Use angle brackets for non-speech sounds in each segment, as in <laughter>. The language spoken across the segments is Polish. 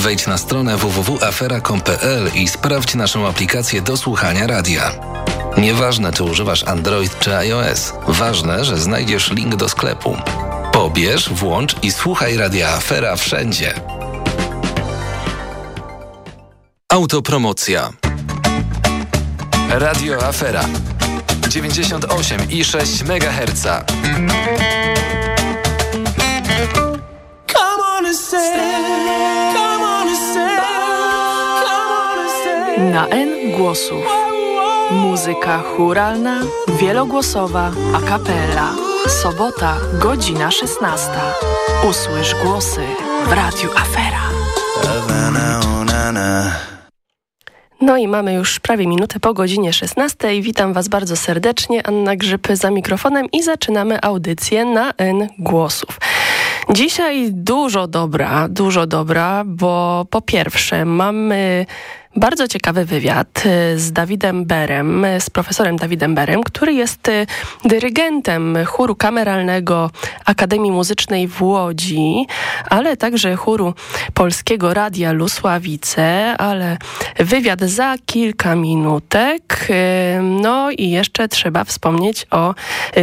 Wejdź na stronę www.afera.com.pl i sprawdź naszą aplikację do słuchania radia. Nieważne, czy używasz Android czy iOS, ważne, że znajdziesz link do sklepu. Pobierz, włącz i słuchaj radia Afera wszędzie. Autopromocja. Radio Afera 98,6 MHz. Na N głosów. Muzyka churalna, wielogłosowa, a capella. Sobota, godzina 16. Usłysz głosy w Radiu Afera. No i mamy już prawie minutę po godzinie 16. Witam Was bardzo serdecznie. Anna Grzyb za mikrofonem i zaczynamy audycję na N głosów. Dzisiaj dużo dobra, dużo dobra, bo po pierwsze mamy bardzo ciekawy wywiad y, z Dawidem Berem, z profesorem Dawidem Berem, który jest y, dyrygentem chóru kameralnego Akademii Muzycznej w Łodzi, ale także chóru Polskiego Radia Lusławice, ale wywiad za kilka minutek. Y, no i jeszcze trzeba wspomnieć o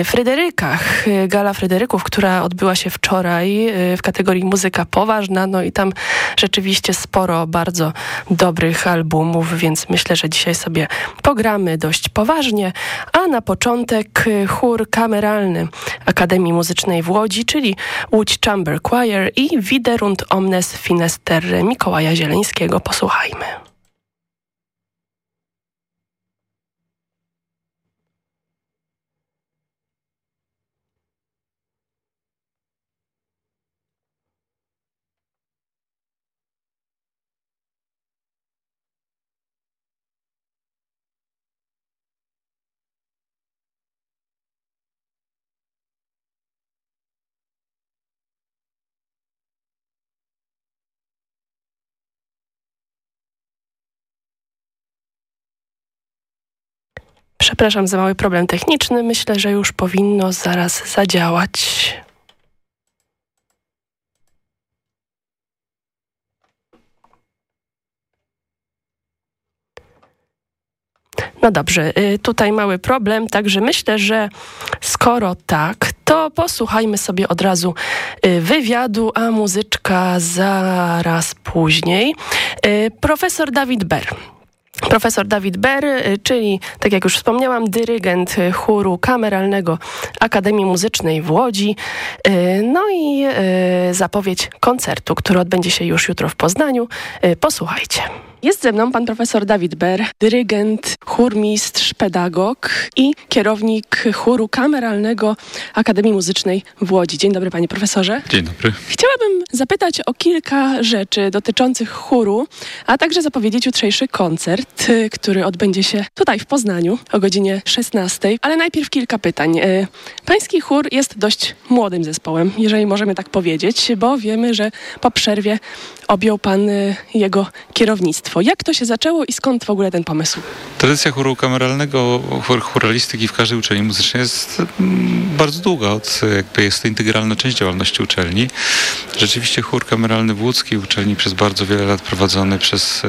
Fryderykach. Gala Fryderyków, która odbyła się wczoraj w kategorii muzyka poważna, no i tam rzeczywiście sporo bardzo dobrych albumów, więc myślę, że dzisiaj sobie pogramy dość poważnie. A na początek chór kameralny Akademii Muzycznej w Łodzi, czyli Łódź Chamber Choir i Widerunt Omnes Finester Mikołaja Zieleńskiego. Posłuchajmy. Przepraszam za mały problem techniczny. Myślę, że już powinno zaraz zadziałać. No dobrze, y, tutaj mały problem, także myślę, że skoro tak, to posłuchajmy sobie od razu y, wywiadu, a muzyczka zaraz później. Y, profesor Dawid Ber Profesor Dawid Ber, y, czyli, tak jak już wspomniałam, dyrygent chóru kameralnego Akademii Muzycznej w Łodzi. Y, no i y, zapowiedź koncertu, który odbędzie się już jutro w Poznaniu. Posłuchajcie. Jest ze mną pan profesor Dawid Ber, dyrygent, chórmistrz, pedagog i kierownik chóru kameralnego Akademii Muzycznej w Łodzi. Dzień dobry panie profesorze. Dzień dobry. Chciałabym zapytać o kilka rzeczy dotyczących chóru, a także zapowiedzieć jutrzejszy koncert, y, który odbędzie się tutaj w Poznaniu o godzinie 16. Ale najpierw kilka pytań. Y, pański chór jest dość młodym zespołem, jeżeli możemy tak powiedzieć, bo wiemy, że po przerwie objął pan y, jego kierownictwo. Jak to się zaczęło i skąd w ogóle ten pomysł? Tradycja chóru kameralnego, chór, chóralistyki w każdej uczelni muzycznej jest mm, bardzo długa. Od, jakby jest to integralna część działalności uczelni. Rzeczywiście chór kameralny w łódzkiej uczelni przez bardzo wiele lat prowadzony przez e,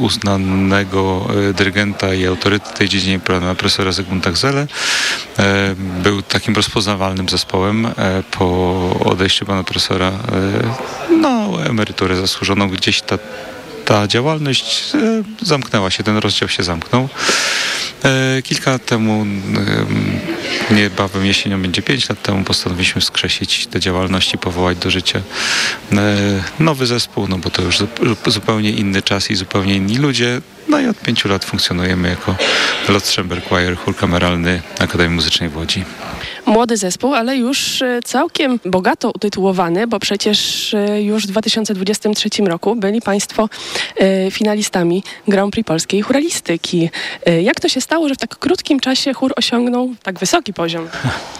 uznanego e, dyrygenta i autorytet tej dziedzinie profesora Zygmunta Gzele e, był takim rozpoznawalnym zespołem po odejściu pana profesora na no, emeryturę zasłużoną gdzieś ta ta działalność e, zamknęła się, ten rozdział się zamknął. E, kilka lat temu, e, niebawem jesienią będzie pięć lat temu, postanowiliśmy skrzesić tę działalność i powołać do życia nowy zespół, no bo to już zupełnie inny czas i zupełnie inni ludzie. No i od pięciu lat funkcjonujemy jako Lot Chamber Choir, chór kameralny Akademii Muzycznej w Łodzi młody zespół, ale już e, całkiem bogato utytułowany, bo przecież e, już w 2023 roku byli Państwo e, finalistami Grand Prix Polskiej Churalistyki. Jak to się stało, że w tak krótkim czasie chór osiągnął tak wysoki poziom? <laughs>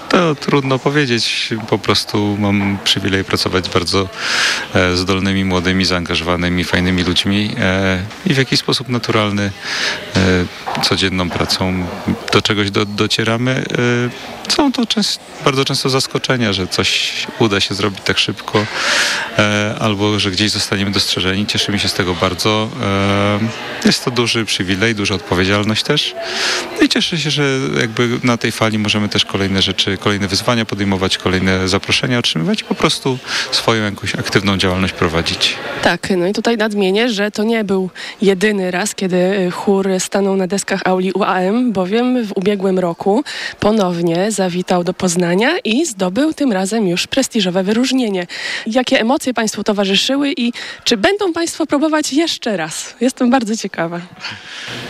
To trudno powiedzieć. Po prostu mam przywilej pracować z bardzo zdolnymi, młodymi, zaangażowanymi, fajnymi ludźmi i w jakiś sposób naturalny, codzienną pracą do czegoś do, docieramy. Są to często, bardzo często zaskoczenia, że coś uda się zrobić tak szybko e, albo że gdzieś zostaniemy dostrzeżeni. Cieszymy się z tego bardzo. E, jest to duży przywilej, duża odpowiedzialność też. No I cieszę się, że jakby na tej fali możemy też kolejne rzeczy, kolejne wyzwania podejmować, kolejne zaproszenia otrzymywać i po prostu swoją jakąś aktywną działalność prowadzić. Tak, no i tutaj nadmienię, że to nie był jedyny raz, kiedy chór stanął na deskach auli UAM, bowiem w ubiegłym roku ponownie zawitał do Poznania i zdobył tym razem już prestiżowe wyróżnienie. Jakie emocje Państwu towarzyszyły i czy będą Państwo próbować jeszcze raz? Jestem bardzo ciekawa.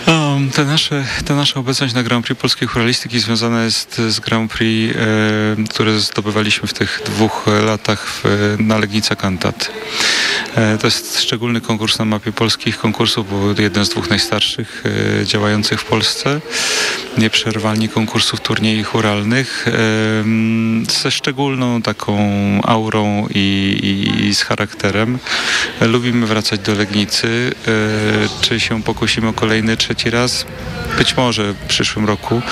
Um, te nasze, ta nasza obecność na Grand Prix polskiej choralistyki związana jest z Grand Prix, e, które zdobywaliśmy w tych dwóch latach w, na Legnica Kantat. E, to jest szczególny konkurs na mapie polskich konkursów, bo jeden z dwóch najstarszych e, działających w Polsce. Nieprzerwalni konkursów turniejów churalnych e, ze szczególną taką aurą i, i z charakterem. Lubimy wracać do Legnicy. Czy się pokusimy o kolejny, trzeci raz? Być może w przyszłym roku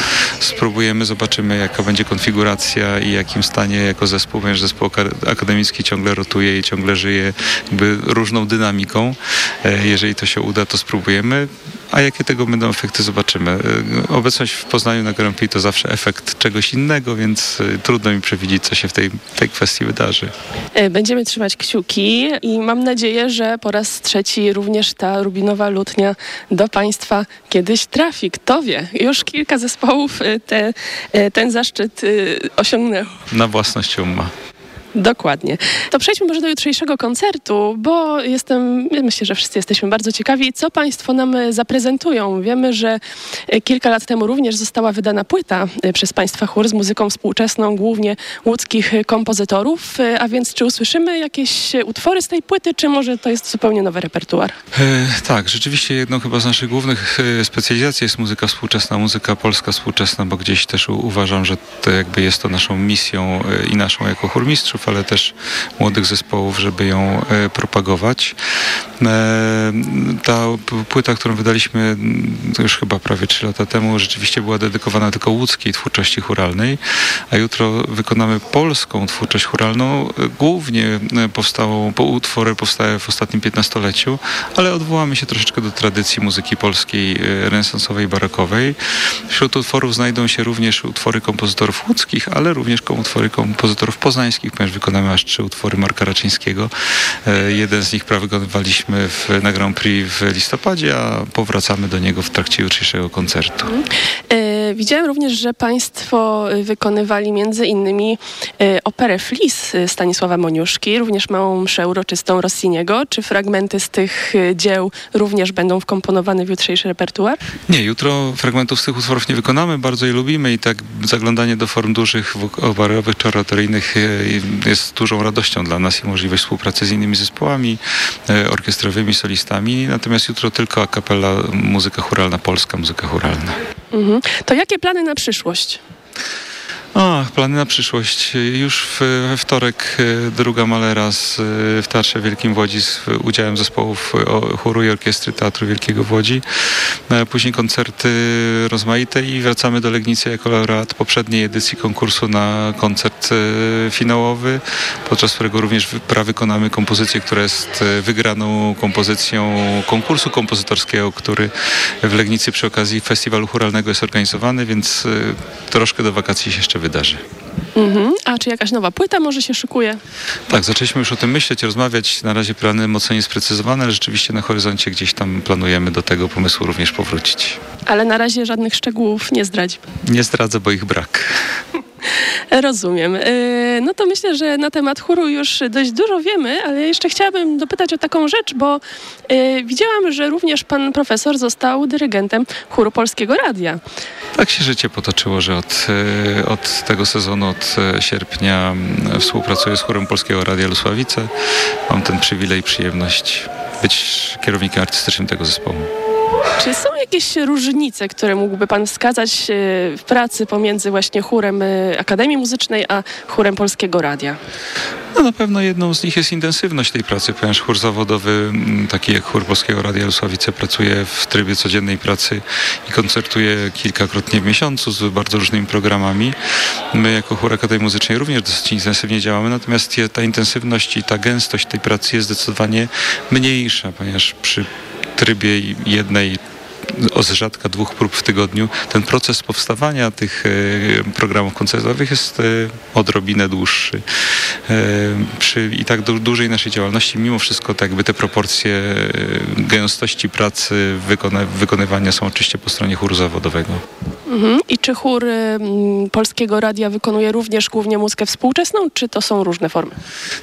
spróbujemy, zobaczymy jaka będzie konfiguracja i jakim stanie jako zespół, ponieważ zespół akademicki ciągle rotuje i ciągle żyje jakby różną dynamiką. E, jeżeli to się uda, to spróbujemy, a jakie tego będą efekty, zobaczymy. E, obecność w Poznaniu na Grand Prix to zawsze efekt czegoś innego, więc e, trudno mi przewidzieć, co się w tej, tej kwestii wydarzy. Będziemy trzymać kciuki i mam nadzieję, że po raz trzeci również ta rubinowa lutnia do Państwa kiedyś trafi. Kto wie, już kilka zespołów te, ten zaszczyt osiągnęło. Na własność ma. Dokładnie. To przejdźmy może do jutrzejszego koncertu, bo jestem, myślę, że wszyscy jesteśmy bardzo ciekawi, co Państwo nam zaprezentują. Wiemy, że kilka lat temu również została wydana płyta przez Państwa chór z muzyką współczesną, głównie łódzkich kompozytorów. A więc czy usłyszymy jakieś utwory z tej płyty, czy może to jest zupełnie nowy repertuar? E, tak, rzeczywiście jedną chyba z naszych głównych e, specjalizacji jest muzyka współczesna, muzyka polska współczesna, bo gdzieś też uważam, że to jakby jest to naszą misją e, i naszą jako chórmistrzów, ale też młodych zespołów, żeby ją e, propagować. E, ta płyta, którą wydaliśmy już chyba prawie 3 lata temu, rzeczywiście była dedykowana tylko łódzkiej twórczości churalnej, a jutro wykonamy polską twórczość churalną. Głównie e, powstało, utwory powstały w ostatnim piętnastoleciu, ale odwołamy się troszeczkę do tradycji muzyki polskiej renesansowej, barokowej. Wśród utworów znajdą się również utwory kompozytorów łódzkich, ale również utwory kompozytorów poznańskich, ponieważ wykonamy aż trzy utwory Marka Raczyńskiego. E, jeden z nich wykonywaliśmy w, na Grand Prix w listopadzie, a powracamy do niego w trakcie jutrzejszego koncertu. E, widziałem również, że Państwo wykonywali między innymi e, operę Flis Stanisława Moniuszki, również małą mszę uroczystą Rossiniego. Czy fragmenty z tych dzieł również będą wkomponowane w jutrzejszy repertuar? Nie, jutro fragmentów z tych utworów nie wykonamy, bardzo je lubimy i tak zaglądanie do form dużych, obarowych czy oratoryjnych jest dużą radością dla nas i możliwość współpracy z innymi zespołami e, orkiestrowymi, solistami. Natomiast jutro tylko a kapela muzyka churalna polska, muzyka churalna. Mhm. To jakie plany na przyszłość? O, plany na przyszłość. Już we wtorek e, druga malera z, e, w Teatrze Wielkim w Łodzi z udziałem zespołów chóru i orkiestry Teatru Wielkiego w Łodzi. E, później koncerty rozmaite i wracamy do Legnicy jako laureat poprzedniej edycji konkursu na koncert finałowy, podczas którego również prawykonamy kompozycję, która jest wygraną kompozycją konkursu kompozytorskiego, który w Legnicy przy okazji festiwalu churalnego jest organizowany, więc troszkę do wakacji się jeszcze wydarzy. Mhm. A czy jakaś nowa płyta może się szykuje? Tak, zaczęliśmy już o tym myśleć, rozmawiać. Na razie plany mocno niesprecyzowane, ale rzeczywiście na horyzoncie gdzieś tam planujemy do tego pomysłu również powrócić. Ale na razie żadnych szczegółów nie zdradzi. Nie zdradzę, bo ich brak. <laughs> Rozumiem. Y, no to myślę, że na temat chóru już dość dużo wiemy, ale jeszcze chciałabym dopytać o taką rzecz, bo y, widziałam, że również pan profesor został dyrygentem chóru Polskiego Radia. Tak się życie potoczyło, że od, y, od tego sezonu, od sierpnia współpracuję z chórem Polskiego Radia Lusławice. Mam ten przywilej i przyjemność być kierownikiem artystycznym tego zespołu. Czy są jakieś różnice, które mógłby Pan wskazać e, w pracy pomiędzy właśnie chórem e, Akademii Muzycznej a chórem Polskiego Radia? No na pewno jedną z nich jest intensywność tej pracy, ponieważ chór zawodowy, taki jak chór Polskiego Radia Lusławice, pracuje w trybie codziennej pracy i koncertuje kilkakrotnie w miesiącu z bardzo różnymi programami. My jako chór Akademii Muzycznej również dosyć intensywnie działamy, natomiast ta intensywność i ta gęstość tej pracy jest zdecydowanie mniejsza, ponieważ przy trybie jednej z rzadka dwóch prób w tygodniu, ten proces powstawania tych e, programów koncertowych jest e, odrobinę dłuższy. E, przy i tak dużej naszej działalności, mimo wszystko tak jakby te proporcje gęstości pracy wykona, wykonywania są oczywiście po stronie chóru zawodowego. Mhm. I czy chór Polskiego Radia wykonuje również głównie muzykę współczesną, czy to są różne formy?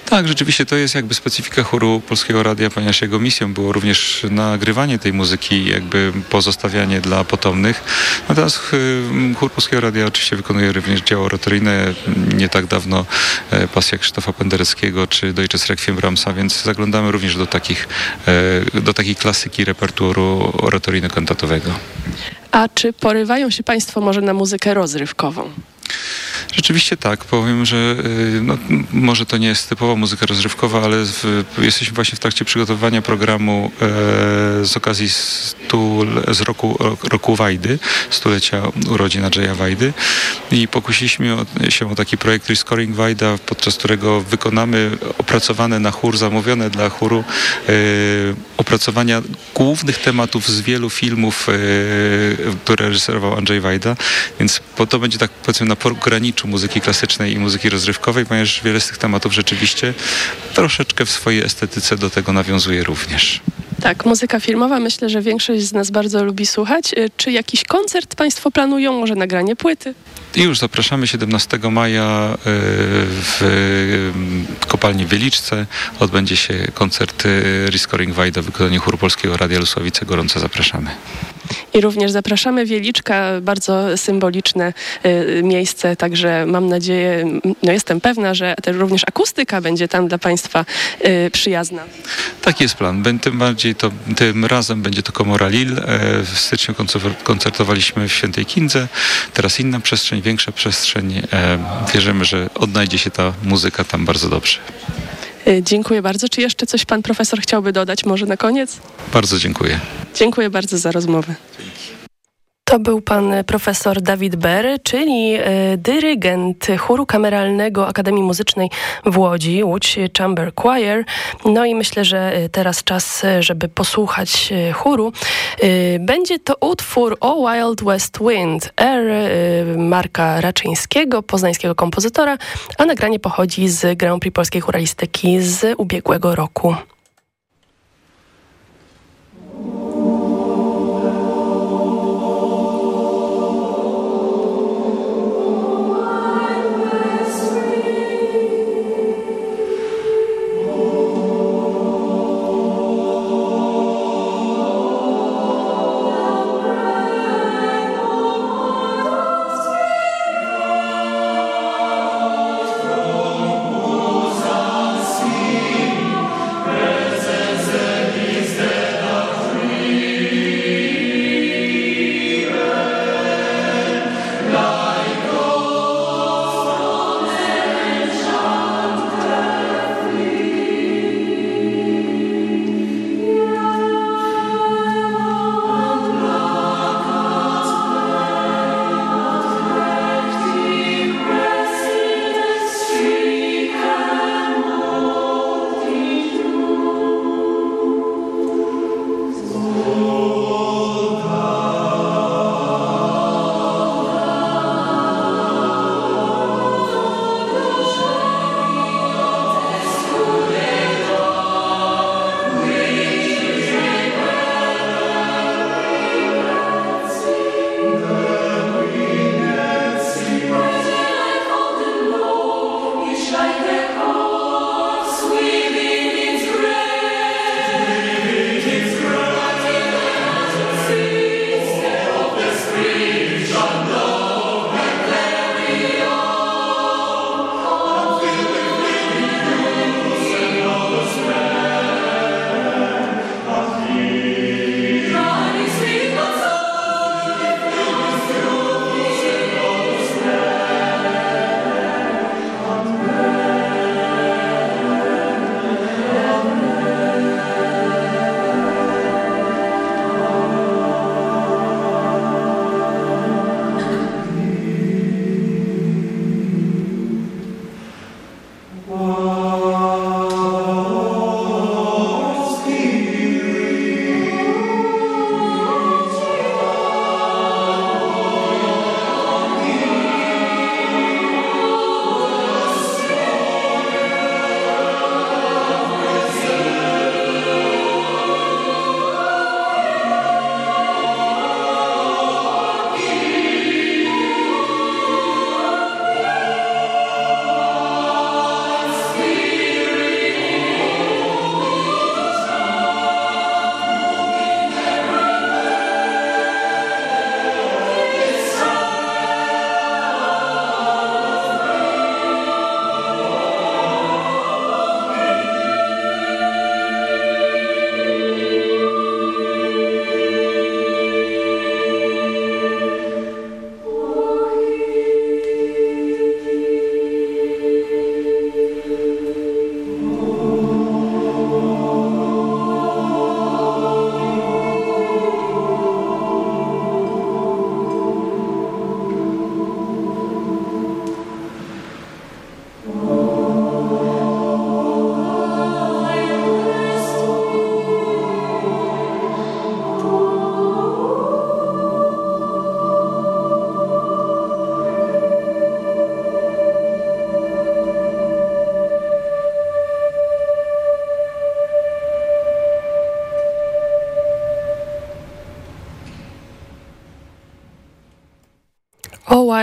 Tak, rzeczywiście to jest jakby specyfika chóru Polskiego Radia, ponieważ jego misją było również nagrywanie tej muzyki jakby pozostawianie dla potomnych. Natomiast y, chór Polskiego Radia oczywiście wykonuje również dzieło oratoryjne. Nie tak dawno e, pasja Krzysztofa Pendereckiego czy Deutsches Requiem Brahmsa, więc zaglądamy również do takich, e, do takiej klasyki repertuaru oratoryjno-kantatowego. A czy porywają się Państwo może na muzykę rozrywkową? Rzeczywiście tak. Powiem, że y, no, może to nie jest typowa muzyka rozrywkowa, ale w, jesteśmy właśnie w trakcie przygotowania programu e, z okazji stu, z roku, roku Wajdy, stulecia urodzin Andrzeja Wajdy i pokusiliśmy się o taki projekt Rescoring Wajda, podczas którego wykonamy opracowane na chór, zamówione dla chóru e, opracowania głównych tematów z wielu filmów, e, które reżyserował Andrzej Wajda, więc to będzie tak powiedzmy na pograniczu muzyki klasycznej i muzyki rozrywkowej, ponieważ wiele z tych tematów rzeczywiście troszeczkę w swojej estetyce do tego nawiązuje również. Tak, muzyka filmowa myślę, że większość z nas bardzo lubi słuchać. Y, czy jakiś koncert Państwo planują, może nagranie płyty? I już zapraszamy 17 maja y, w y, kopalni Wieliczce. Odbędzie się koncert Rescoring Wajda w wykonaniu chóru Polskiego Radia Lusławice. Gorąco zapraszamy. I również zapraszamy Wieliczka, bardzo symboliczne y, miejsce, także mam nadzieję, no jestem pewna, że również akustyka będzie tam dla Państwa y, przyjazna. Taki jest plan. Tym bardziej to, tym razem będzie to Komora Lil. E, w styczniu koncertowaliśmy w Świętej Kindze. Teraz inna przestrzeń, większa przestrzeń. E, wierzymy, że odnajdzie się ta muzyka tam bardzo dobrze. Y, dziękuję bardzo. Czy jeszcze coś pan profesor chciałby dodać może na koniec? Bardzo dziękuję. Dziękuję bardzo za rozmowę. Dzięki. To był pan profesor Dawid Ber, czyli e, dyrygent chóru kameralnego Akademii Muzycznej w Łodzi, Łódź Chamber Choir. No i myślę, że e, teraz czas, e, żeby posłuchać chóru. Będzie to utwór O Wild West Wind, Air Marka Raczyńskiego, poznańskiego kompozytora, a nagranie pochodzi z Grand Prix Polskiej Choralistyki z ubiegłego roku.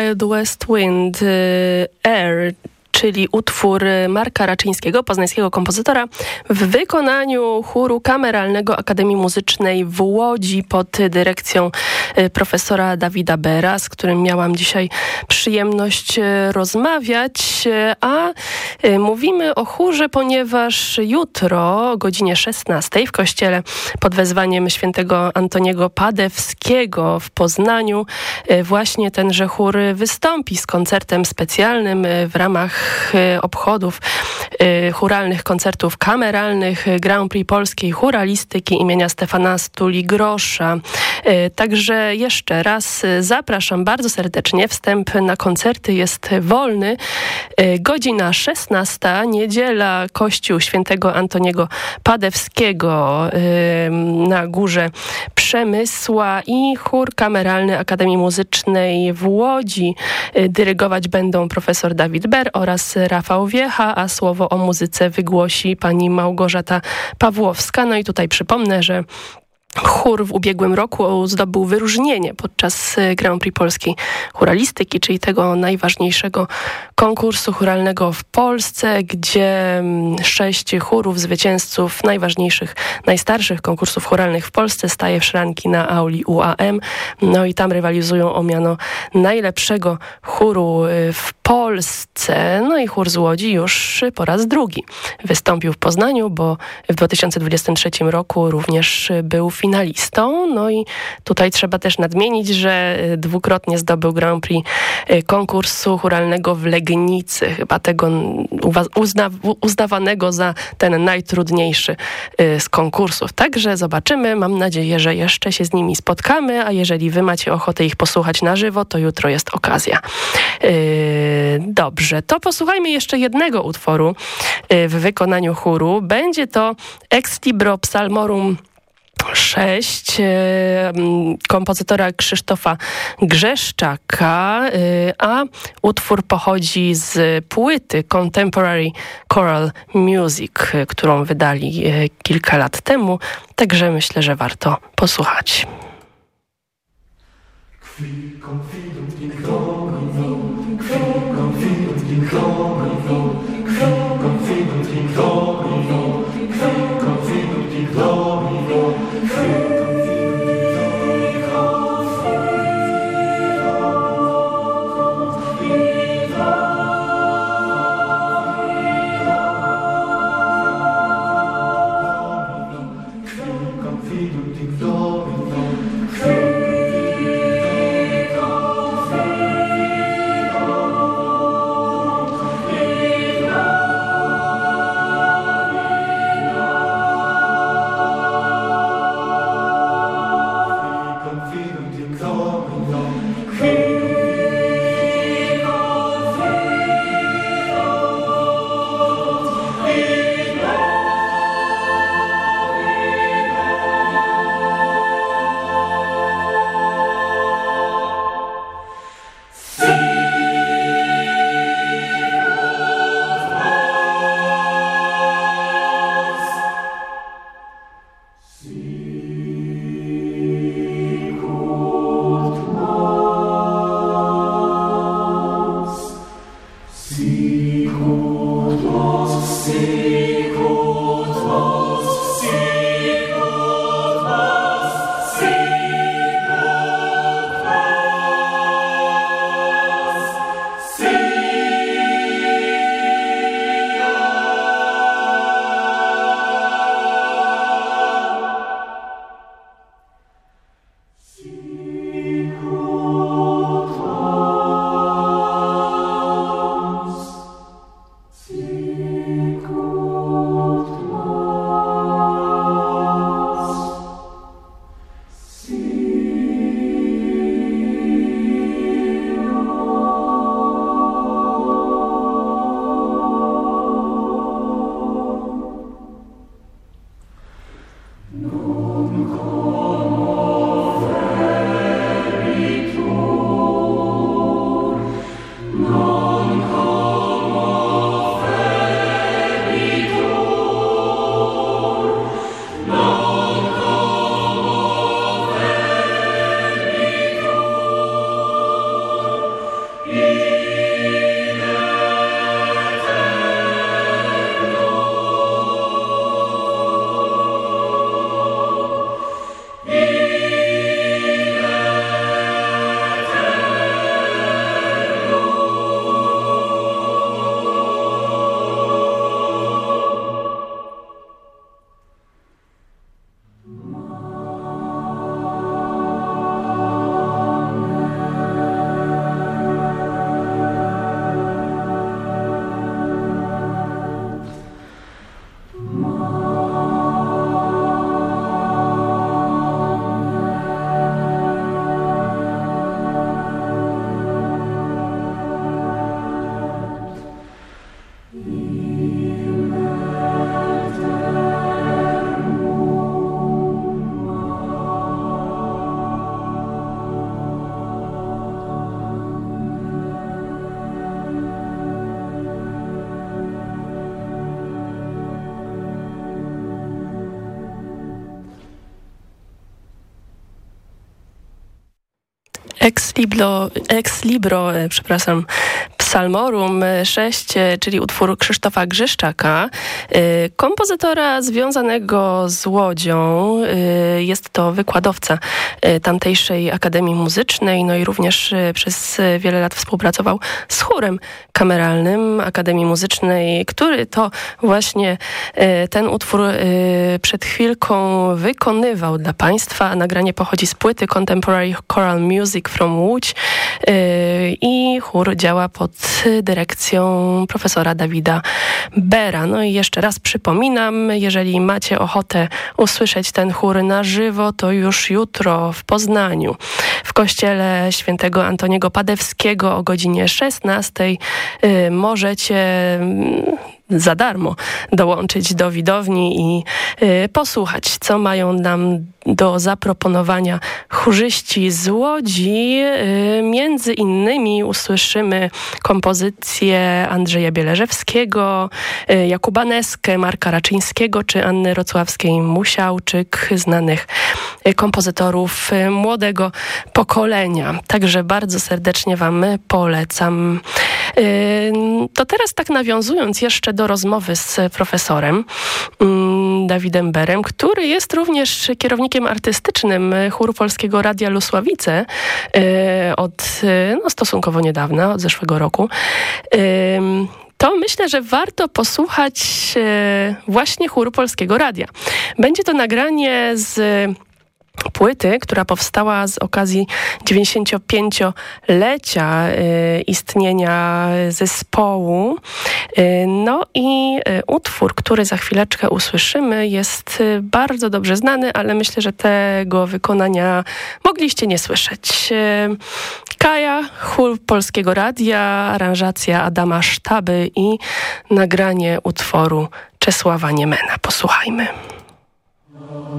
Wild West Wind Air czyli utwór Marka Raczyńskiego, poznańskiego kompozytora, w wykonaniu chóru kameralnego Akademii Muzycznej w Łodzi pod dyrekcją profesora Dawida Bera, z którym miałam dzisiaj przyjemność e, rozmawiać. E, a mówimy o chórze, ponieważ jutro o godzinie 16 w kościele pod wezwaniem świętego Antoniego Padewskiego w Poznaniu właśnie tenże chór wystąpi z koncertem specjalnym w ramach obchodów churalnych koncertów kameralnych Grand Prix Polskiej Churalistyki imienia Stefana Stuli-Grosza. E, także jeszcze raz zapraszam bardzo serdecznie. Wstęp na koncerty jest wolny. Godzina 16, niedziela, Kościół Świętego Antoniego Padewskiego na Górze Przemysła i chór kameralny Akademii Muzycznej w Łodzi. Dyrygować będą profesor Dawid Ber oraz Rafał Wiecha, a słowo o muzyce wygłosi pani Małgorzata Pawłowska. No i tutaj przypomnę, że Chór w ubiegłym roku zdobył wyróżnienie podczas e, Grand Prix Polskiej Churalistyki, czyli tego najważniejszego konkursu churalnego w Polsce, gdzie mm, sześć chórów zwycięzców najważniejszych, najstarszych konkursów churalnych w Polsce staje w szranki na auli UAM. No i tam rywalizują o miano najlepszego chóru e, w Polsce. No i chór z Łodzi już po raz drugi wystąpił w Poznaniu, bo w 2023 roku również był finalistą. No i tutaj trzeba też nadmienić, że y, dwukrotnie zdobył Grand Prix y, konkursu churalnego w Legnicy, chyba tego uzna, uznawanego za ten najtrudniejszy y, z konkursów. Także zobaczymy. Mam nadzieję, że jeszcze się z nimi spotkamy, a jeżeli wy macie ochotę ich posłuchać na żywo, to jutro jest okazja. Dobrze, to posłuchajmy jeszcze jednego utworu w wykonaniu chóru. Będzie to Ex Libro Psalmorum 6 e, kompozytora Krzysztofa Grzeszczaka, e, a utwór pochodzi z płyty Contemporary Choral Music, e, którą wydali kilka lat temu, także myślę, że warto posłuchać. Kwi, konfidum. Ex libro, ex libro przepraszam, Psalmorum 6, czyli utwór Krzysztofa Grzeszczaka, kompozytora związanego z Łodzią. Jest to wykładowca tamtejszej Akademii Muzycznej, no i również przez wiele lat współpracował z chórem kameralnym Akademii Muzycznej, który to właśnie ten utwór przed chwilką wykonywał dla Państwa. Nagranie pochodzi z płyty Contemporary Choral Music from Łódź i chór działa pod dyrekcją profesora Dawida Bera. No i jeszcze raz przypominam, jeżeli macie ochotę usłyszeć ten chór na żywo, to już jutro w Poznaniu w kościele świętego Antoniego Padewskiego o godzinie 16 możecie za darmo dołączyć do widowni i y, posłuchać, co mają nam do zaproponowania chórzyści z Łodzi. Y, między innymi usłyszymy kompozycje Andrzeja Bieleżewskiego, y, Jakuba Neskę, Marka Raczyńskiego czy Anny Rocławskiej-Musiałczyk, znanych y, kompozytorów y, młodego pokolenia. Także bardzo serdecznie Wam polecam. To teraz tak nawiązując jeszcze do rozmowy z profesorem mm, Dawidem Berem, który jest również kierownikiem artystycznym chóru Polskiego Radia Lusławice y, od no, stosunkowo niedawna, od zeszłego roku to myślę, że warto posłuchać właśnie chóru Polskiego Radia. Będzie to nagranie z płyty, która powstała z okazji 95-lecia y, istnienia zespołu. Y, no i y, utwór, który za chwileczkę usłyszymy jest bardzo dobrze znany, ale myślę, że tego wykonania mogliście nie słyszeć. Kaja, chór Polskiego Radia, aranżacja Adama Sztaby i nagranie utworu Czesława Niemena. Posłuchajmy. Música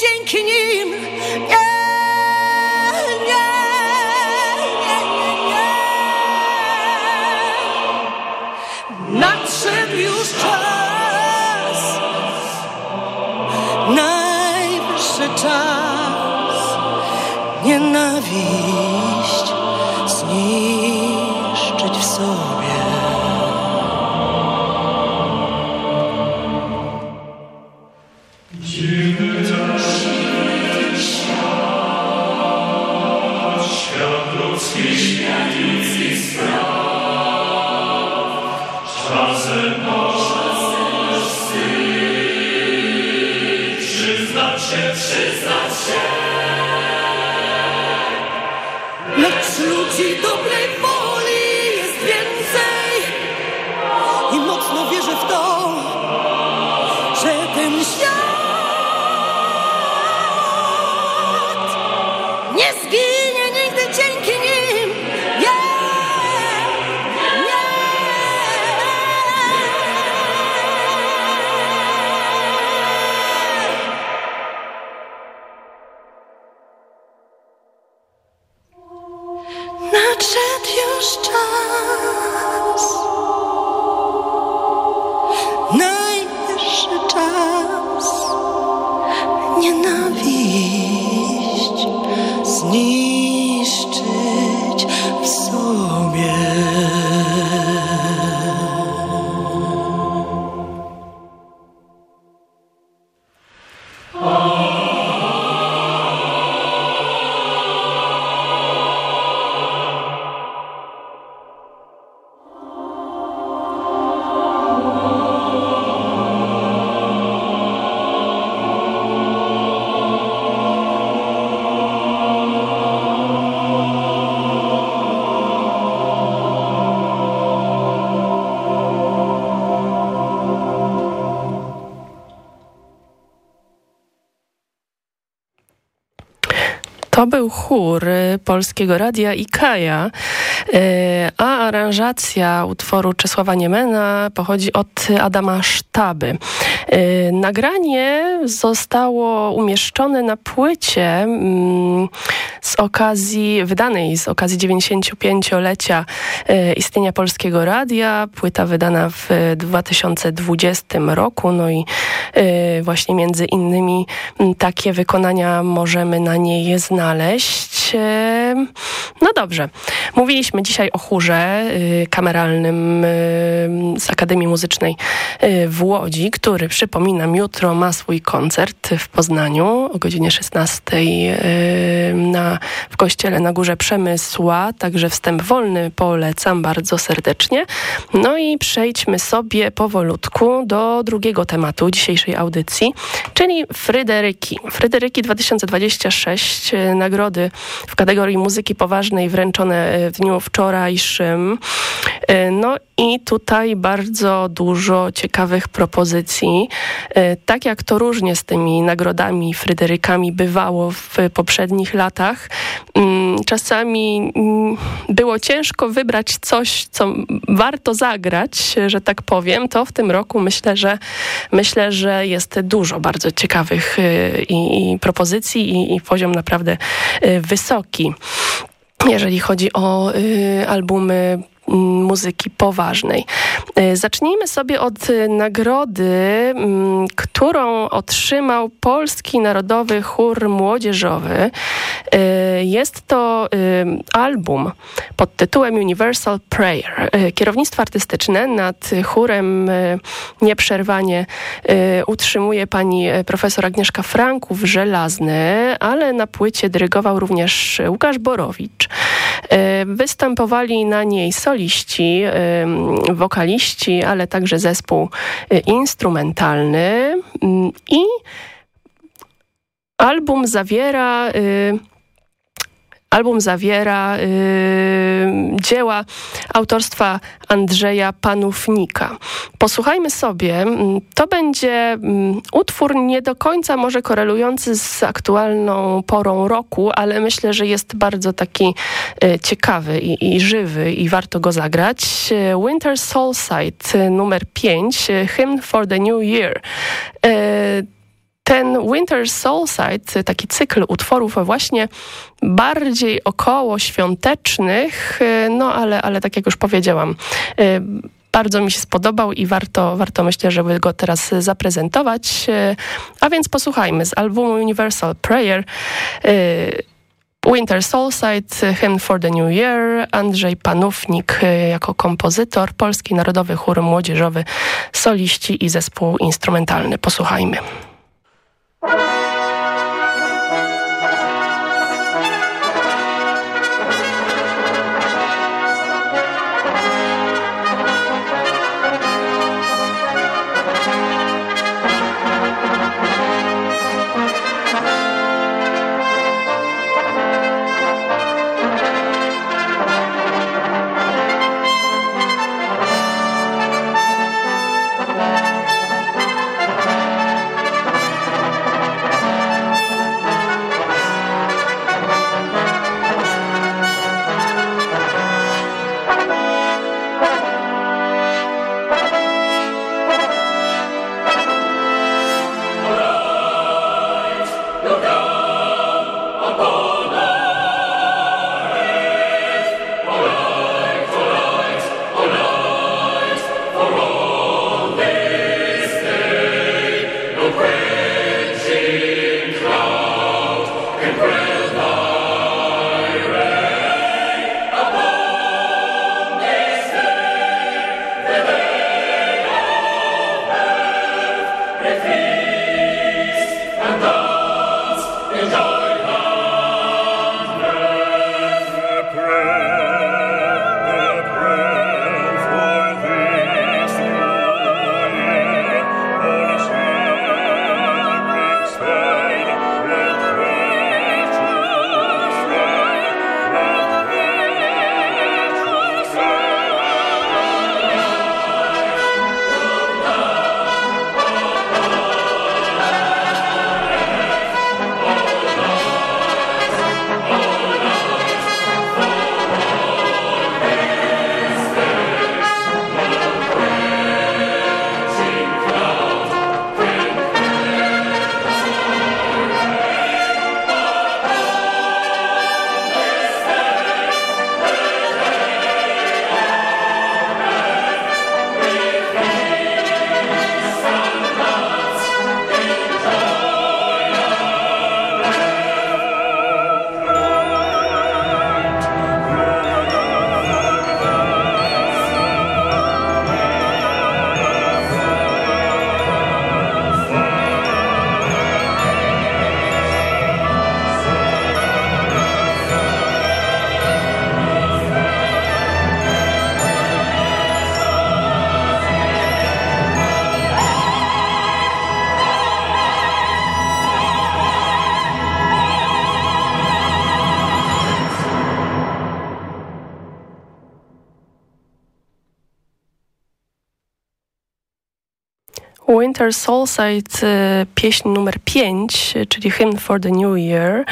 dzięki nim. Nie, już czas, najwyższy czas. Nienawiść Chór y, Polskiego Radia i Kaja, y, a aranżacja utworu Czesława Niemena pochodzi od Adama Sztaby. Y, nagranie zostało umieszczone na płycie mm, z okazji, wydanej z okazji 95-lecia istnienia Polskiego Radia. Płyta wydana w 2020 roku, no i właśnie między innymi takie wykonania możemy na niej znaleźć. No dobrze, mówiliśmy dzisiaj o chórze y, kameralnym y, z Akademii Muzycznej y, w Łodzi, który, przypominam, jutro ma swój koncert w Poznaniu o godzinie 16 na, w kościele na Górze Przemysła, także wstęp wolny polecam bardzo serdecznie. No i przejdźmy sobie powolutku do drugiego tematu dzisiejszej audycji, czyli Fryderyki. Fryderyki 2026 nagrody w kategorii muzyki poważnej wręczone e, w dniu wczorajszym. E, no i tutaj bardzo dużo ciekawych propozycji. E, tak jak to różnie z tymi nagrodami Fryderykami bywało w poprzednich latach, mm, czasami mm, było ciężko wybrać coś, co warto zagrać, że tak powiem, to w tym roku myślę, że myślę, że jest dużo bardzo ciekawych i, i propozycji i, i poziom naprawdę wysoki jeżeli chodzi o y, albumy muzyki poważnej. E, zacznijmy sobie od e, nagrody, mm, którą otrzymał Polski Narodowy Chór Młodzieżowy. E, jest to album pod tytułem Universal Prayer. Kierownictwo artystyczne nad chórem nieprzerwanie utrzymuje pani profesor Agnieszka Franków-Żelazny, ale na płycie dyrygował również Łukasz Borowicz. Występowali na niej Soli soliści, wokaliści, ale także zespół y, instrumentalny mm, i album zawiera y, Album zawiera y, dzieła autorstwa Andrzeja Panównika. Posłuchajmy sobie. To będzie mm, utwór nie do końca może korelujący z aktualną porą roku, ale myślę, że jest bardzo taki y, ciekawy i, i, żywy i warto go zagrać. Winter Soulside numer 5, Hymn for the New Year. Y, ten Winter Soulside, taki cykl utworów właśnie bardziej około świątecznych, y, no ale, ale tak jak już powiedziałam, y, bardzo mi się spodobał i warto, warto myślę, żeby go teraz zaprezentować. Y, a więc posłuchajmy z albumu Universal Prayer Winter Soulside, Hymn for the New Year, Andrzej Panównik jako kompozytor, Polski Narodowy Chór Młodzieżowy, soliści i zespół instrumentalny. Posłuchajmy. you Winter Soulside, e, pieśń numer 5, czyli Hymn for the New Year.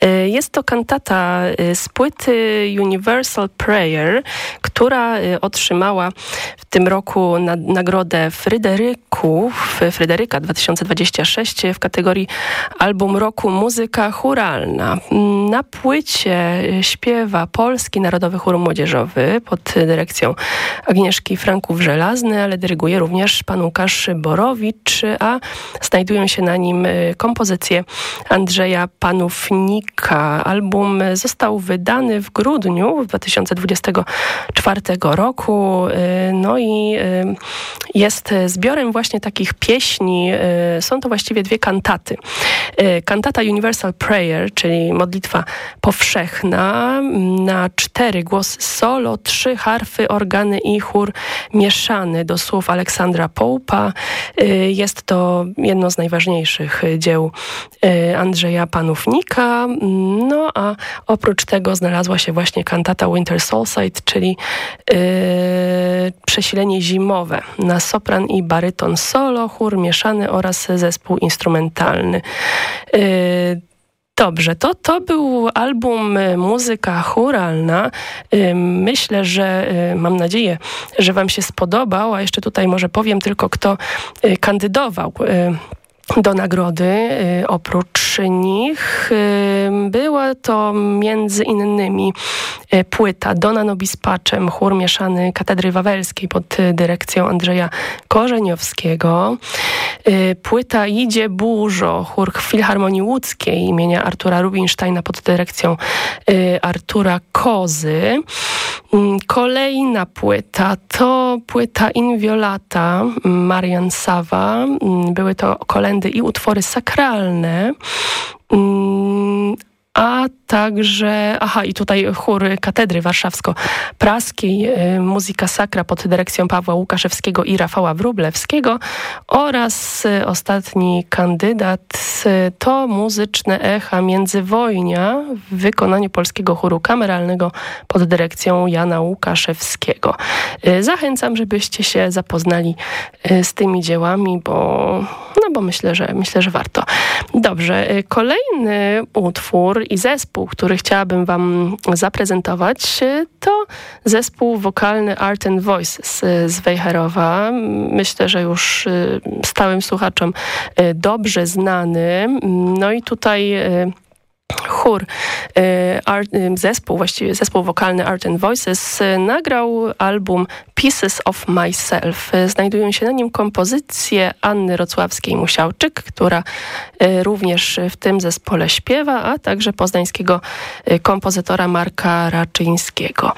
E, jest to kantata e, z płyty Universal Prayer, która otrzymała w tym roku na, nagrodę Fryderyków, Fryderyka 2026 w kategorii Album Roku Muzyka Churalna. Na płycie śpiewa Polski Narodowy Chór Młodzieżowy pod dyrekcją Agnieszki Franków-Żelazny, ale dyryguje również pan Łukasz Borowicz, a znajdują się na nim y, kompozycje Andrzeja Panównika. Album został wydany w grudniu 2024 roku, y, no i y, jest zbiorem właśnie takich pieśni. Są to właściwie dwie kantaty. Kantata Universal Prayer, czyli modlitwa powszechna na cztery głosy solo, trzy harfy, organy i chór mieszany do słów Aleksandra Połpa. Y, jest to jedno z najważniejszych dzieł y, Andrzeja Panównika. No a oprócz tego znalazła się właśnie kantata Winter Soulside, czyli yy, przesilenie zimowe na sopran i baryton solo, chór mieszany oraz zespół instrumentalny. Dobrze, to, to był album y, Muzyka Churalna. Y, myślę, że y, mam nadzieję, że Wam się spodobał, a jeszcze tutaj może powiem tylko, kto kandydował do nagrody. Y, oprócz nich y, była to między innymi y, płyta Dona Nobis Paczem, chór mieszany Katedry Wawelskiej pod dyrekcją Andrzeja Korzeniowskiego. Płyta Idzie Burzo, chór Filharmonii Łódzkiej imienia Artura Rubinsteina pod dyrekcją Artura Kozy. Mm, kolejna płyta to płyta Inviolata Marian Sawa. Mm, były to kolendy i utwory sakralne. Mm, a także, aha i tutaj chór Katedry Warszawsko-Praskiej, y, muzyka sakra pod dyrekcją Pawła Łukaszewskiego i Rafała Wróblewskiego oraz y, ostatni kandydat y, to muzyczne echa międzywojnia w wykonaniu polskiego chóru kameralnego pod dyrekcją Jana Łukaszewskiego. Zachęcam, żebyście się zapoznali z tymi dziełami, bo, no bo myślę, że myślę, że warto. Dobrze, kolejny utwór i zespół zespół, który chciałabym Wam zaprezentować, to zespół wokalny Art and Voices z Wejherowa. Myślę, że już y, stałym słuchaczom y, dobrze znany. No i tutaj y, chór, y, art, y, zespół, właściwie zespół wokalny Art and Voices y, nagrał album Pieces of Myself. Znajdują się na nim kompozycje Anny Rocławskiej-Musiałczyk, która również w tym zespole śpiewa, a także poznańskiego kompozytora Marka Raczyńskiego.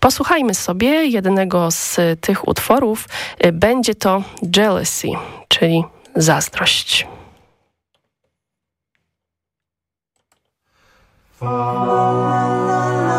Posłuchajmy sobie jednego z tych utworów. Będzie to Jealousy, czyli zazdrość. La la la.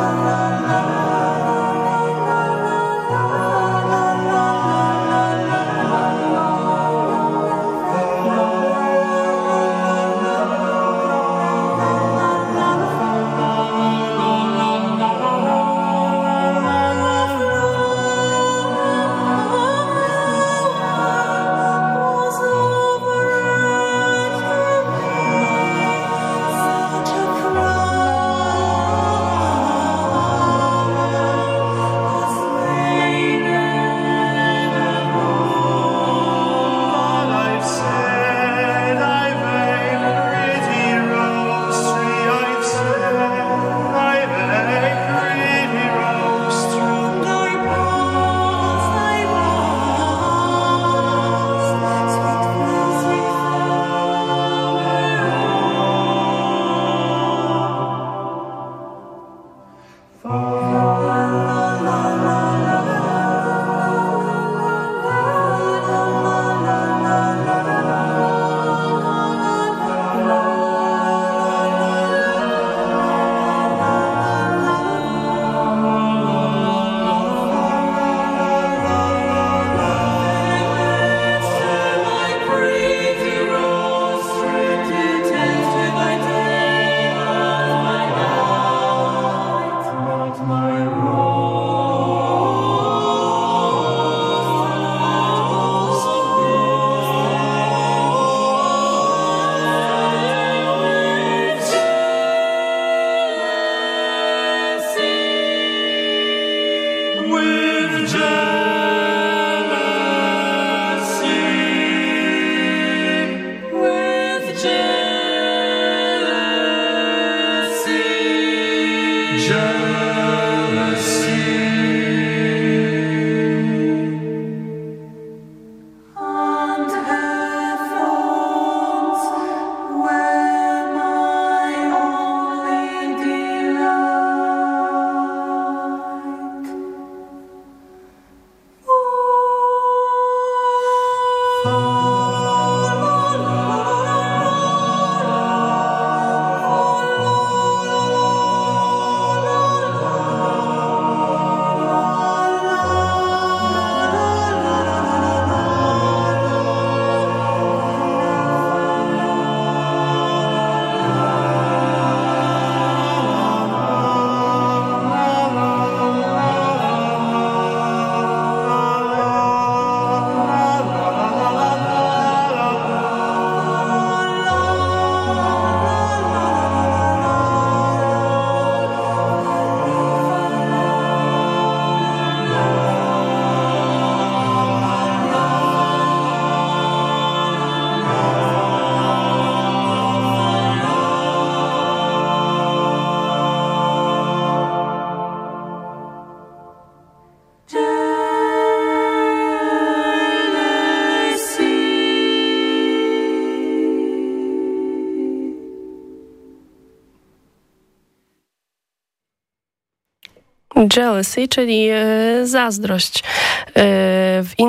Jealousy, czyli e, zazdrość.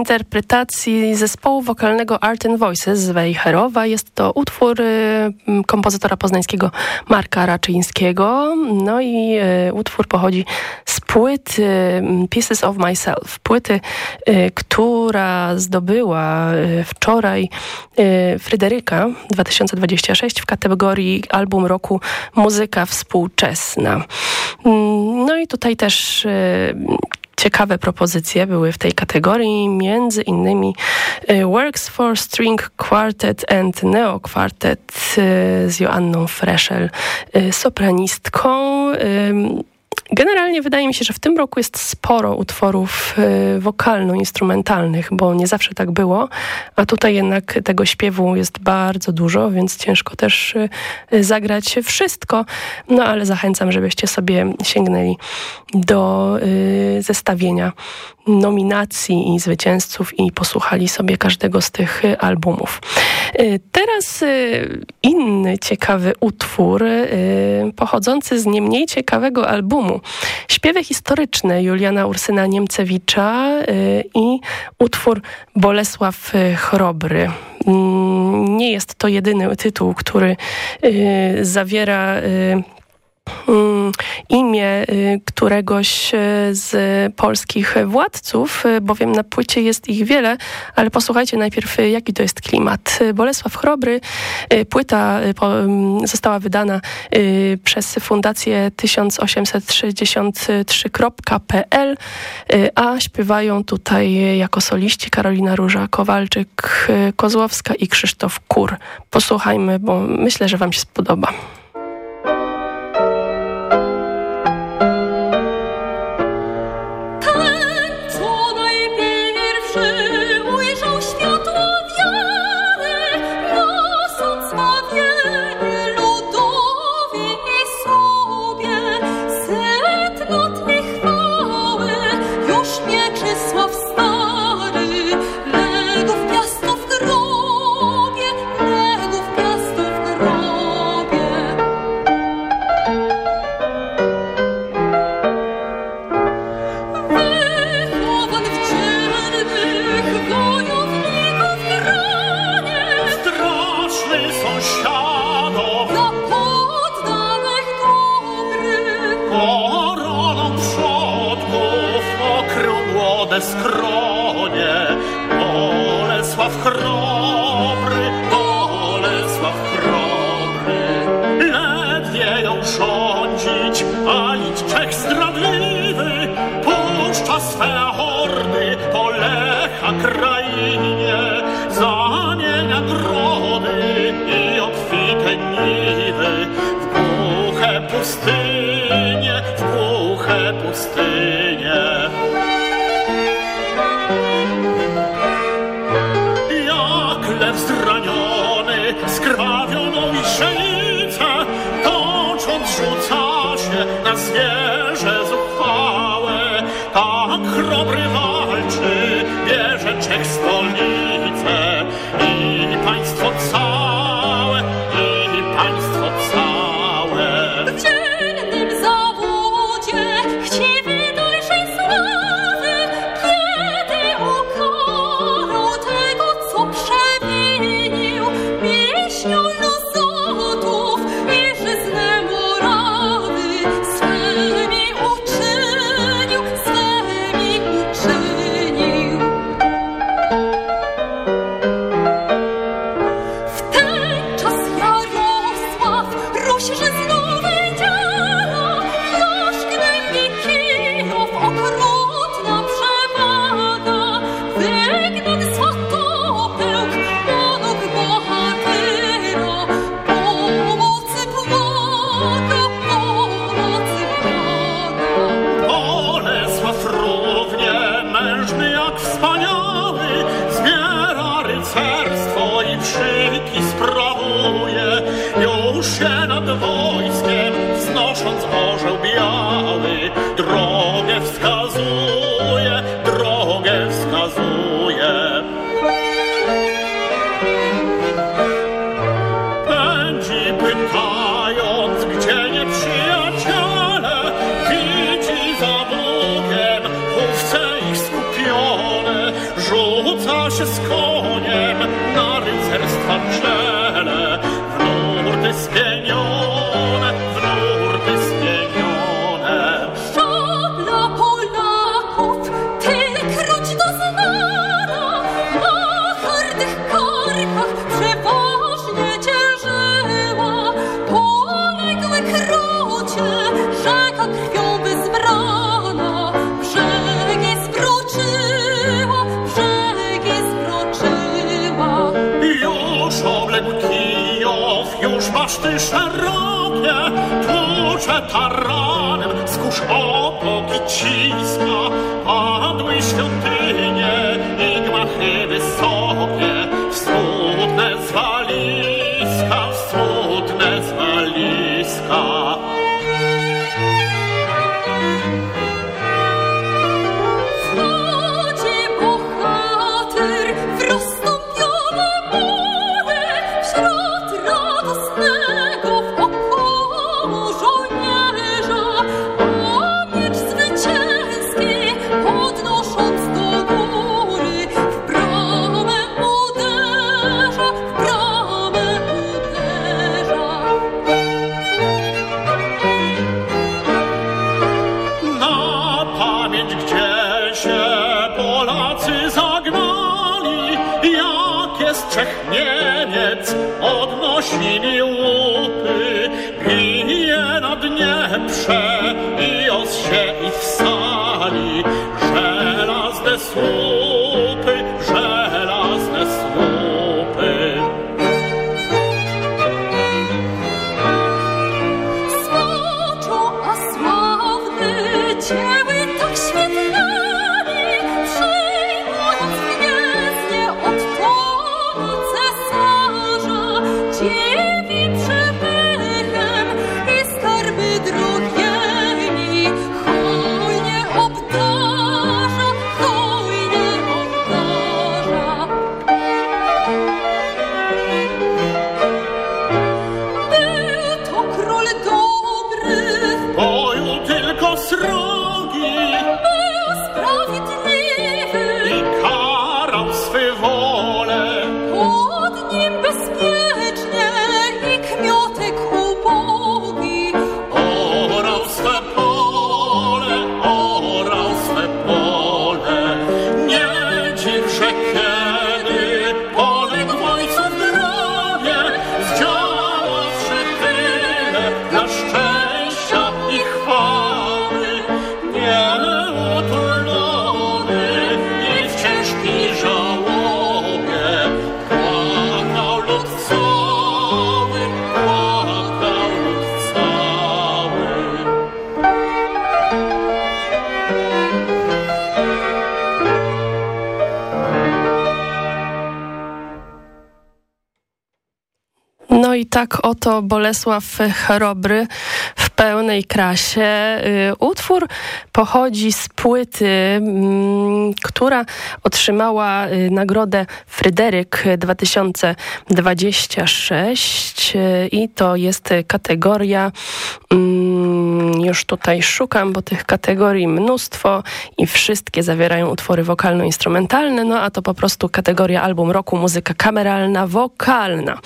Interpretacji zespołu wokalnego Art and Voices z Wejherowa jest to utwór e, kompozytora poznańskiego Marka Raczyńskiego. No i utwór pochodzi z płyty Pieces of Myself. Płyty, która zdobyła wczoraj Fryderyka 2026 w kategorii album roku muzyka współczesna. Mm, no i tutaj też ciekawe propozycje były w tej kategorii, między innymi e, Works for String Quartet and Neo Quartet e, z Joanną Freszel, sopranistką. Generalnie wydaje mi się, że w tym roku jest sporo utworów y, wokalno-instrumentalnych, bo nie zawsze tak było, a tutaj jednak tego śpiewu jest bardzo dużo, więc ciężko też y, zagrać wszystko. No ale zachęcam, żebyście sobie sięgnęli do y, zestawienia nominacji i zwycięzców i posłuchali sobie każdego z tych albumów. Teraz inny ciekawy utwór pochodzący z nie mniej ciekawego albumu, Śpiewy historyczne Juliana Ursyna Niemcewicza y, i utwór Bolesław Chrobry. Mm, nie jest to jedyny tytuł, który y, zawiera y, imię y, któregoś y, z polskich władców, y, bowiem na płycie jest ich wiele, ale posłuchajcie najpierw, jaki to jest klimat. Bolesław Chrobry, płyta mm, została wydana przez Fundację 1863.pl, a śpiewają tutaj jako soliści Karolina Róża, Kowalczyk, Kozłowska i Krzysztof Kur. Posłuchajmy, bo myślę, że wam się spodoba. Tak oto Bolesław Chrobry w pełnej krasie. Y, Utwór pochodzi z płyty, mm, która otrzymała y, nagrodę Fryderyk 2026 y, i to jest kategoria, mm, już tutaj szukam, bo tych kategorii mnóstwo i wszystkie zawierają utwory wokalno-instrumentalne, no a to po prostu kategoria album roku, muzyka kameralna, wokalna.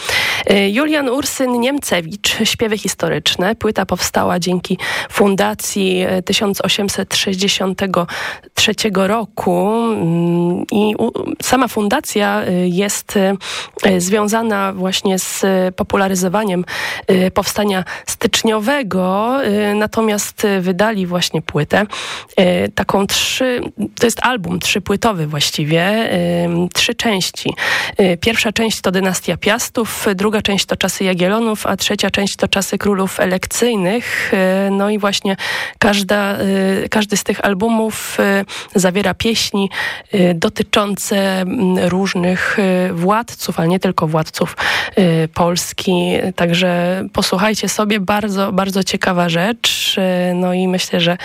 Y, Julian Ursyn Niemcewicz, śpiewy historyczne. Płyta powstała dzięki fundacji y, 1863 roku Mm, i sama fundacja y, jest y, y, związana właśnie z y, popularyzowaniem y, powstania styczniowego, y, natomiast y, wydali właśnie płytę, y, taką trzy, to jest album trzypłytowy właściwie, y, trzy części. Y, Pierwsza część to dynastia Piastów, druga część to czasy Jagiellonów, a trzecia część to czasy królów elekcyjnych. Y, No i właśnie każda, y, każdy z tych albumów y, zawiera pieśni dotyczące mm, różnych władców, ale nie tylko władców Polski. Także posłuchajcie sobie, bardzo, bardzo ciekawa rzecz. No i myślę, że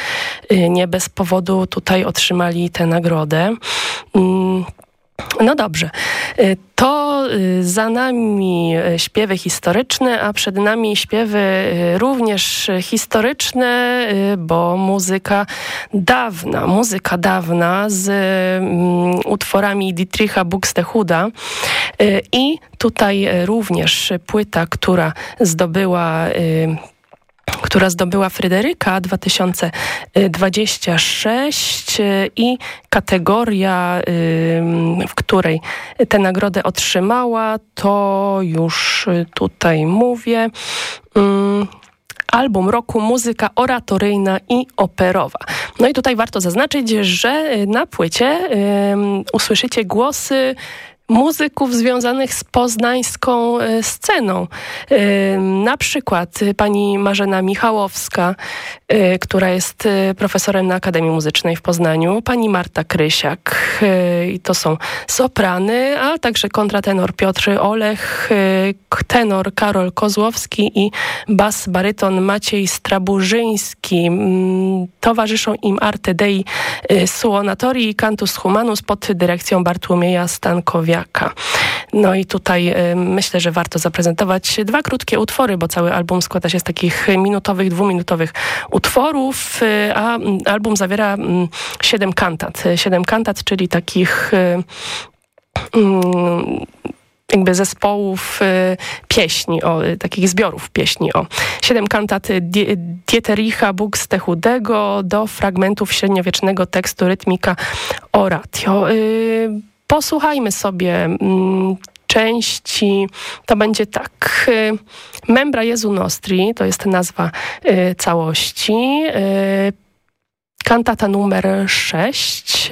nie bez powodu tutaj otrzymali tę nagrodę. Mm, No dobrze. Y, to y, za nami y, śpiewy historyczne, a przed nami śpiewy również historyczne, bo muzyka dawna, muzyka dawna z um, utworami Dietricha Buxtehuda i tutaj również płyta, która zdobyła która zdobyła Fryderyka 2026 i kategoria, w której tę nagrodę otrzymała, to już tutaj mówię album roku muzyka oratoryjna i operowa. No i tutaj warto zaznaczyć, że na płycie usłyszycie głosy muzyków związanych z poznańską e, sceną. E, na przykład pani Marzena Michałowska, e, która jest profesorem na Akademii Muzycznej w Poznaniu, pani Marta Krysiak i to są soprany, a także kontratenor Piotr Olech, tenor Karol Kozłowski i bas baryton Maciej Straburzyński. Mm, towarzyszą im Arte Dei Suonatori i Cantus Humanus pod dyrekcją Bartłomieja No i tutaj y, myślę, że warto zaprezentować dwa krótkie utwory, bo cały album składa się z takich minutowych, dwuminutowych utworów, y, a mm, album zawiera mm, siedem kantat. Siedem kantat, czyli takich y, mm, jakby zespołów pieśni, o, takich zbiorów pieśni o siedem kantat Dietericha Buxtehudego do fragmentów średniowiecznego tekstu rytmika oratio. Posłuchajmy sobie mm, części, to będzie tak. Y, Membra Jezu Nostri, to jest nazwa y, całości. Y, kantata numer 6,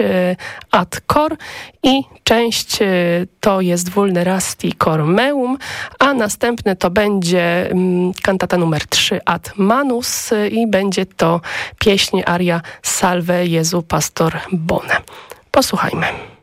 Ad Cor i część to jest Vulnerasti Cor Meum, a następny to będzie mm, kantata numer 3, Ad Manus i będzie to pieśń aria Salve Jezu Pastor Bone. Posłuchajmy.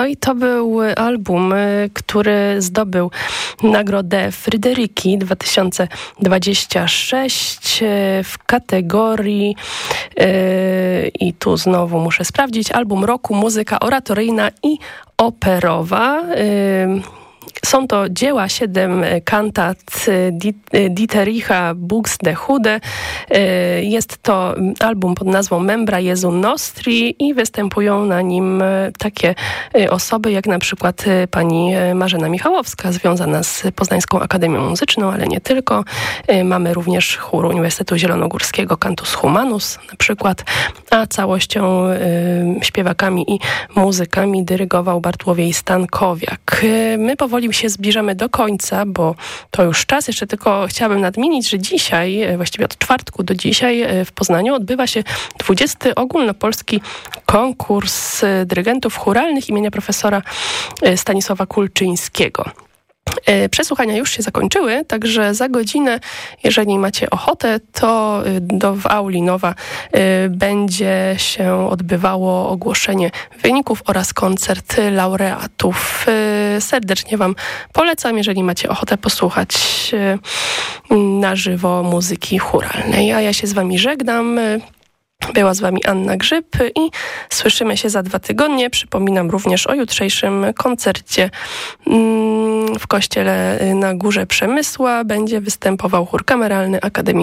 No i to był album, y, który zdobył nagrodę Fryderyki 2026 y, w kategorii y, i tu znowu muszę sprawdzić, album roku, muzyka oratoryjna i operowa. Są to dzieła siedem kantat Dietericha Buxtehude. Jest to album pod nazwą Membra Jezu Nostri i występują na nim takie osoby jak na przykład pani Marzena Michałowska związana z Poznańską Akademią Muzyczną, ale nie tylko. Mamy również chór Uniwersytetu Zielonogórskiego Cantus Humanus na przykład, a całością śpiewakami i muzykami dyrygował Bartłowiej Stankowiak. My powoli się zbliżamy do końca, bo to już czas. Jeszcze tylko chciałabym nadmienić, że dzisiaj, e, właściwie od czwartku do dzisiaj e, w Poznaniu odbywa się 20. ogólnopolski konkurs e, dyrygentów churalnych imienia profesora Stanisława Kulczyńskiego. E, przesłuchania już się zakończyły, także za godzinę, jeżeli macie ochotę, to e, do, w auli nowa e, będzie się odbywało ogłoszenie wyników oraz koncert laureatów. Serdecznie Wam polecam, jeżeli macie ochotę posłuchać na żywo muzyki churalnej. A ja się z Wami żegnam. Była z Wami Anna Grzyb i słyszymy się za dwa tygodnie. Przypominam również o jutrzejszym koncercie mm, w kościele na Górze Przemysła. Będzie występował chór kameralny Akademii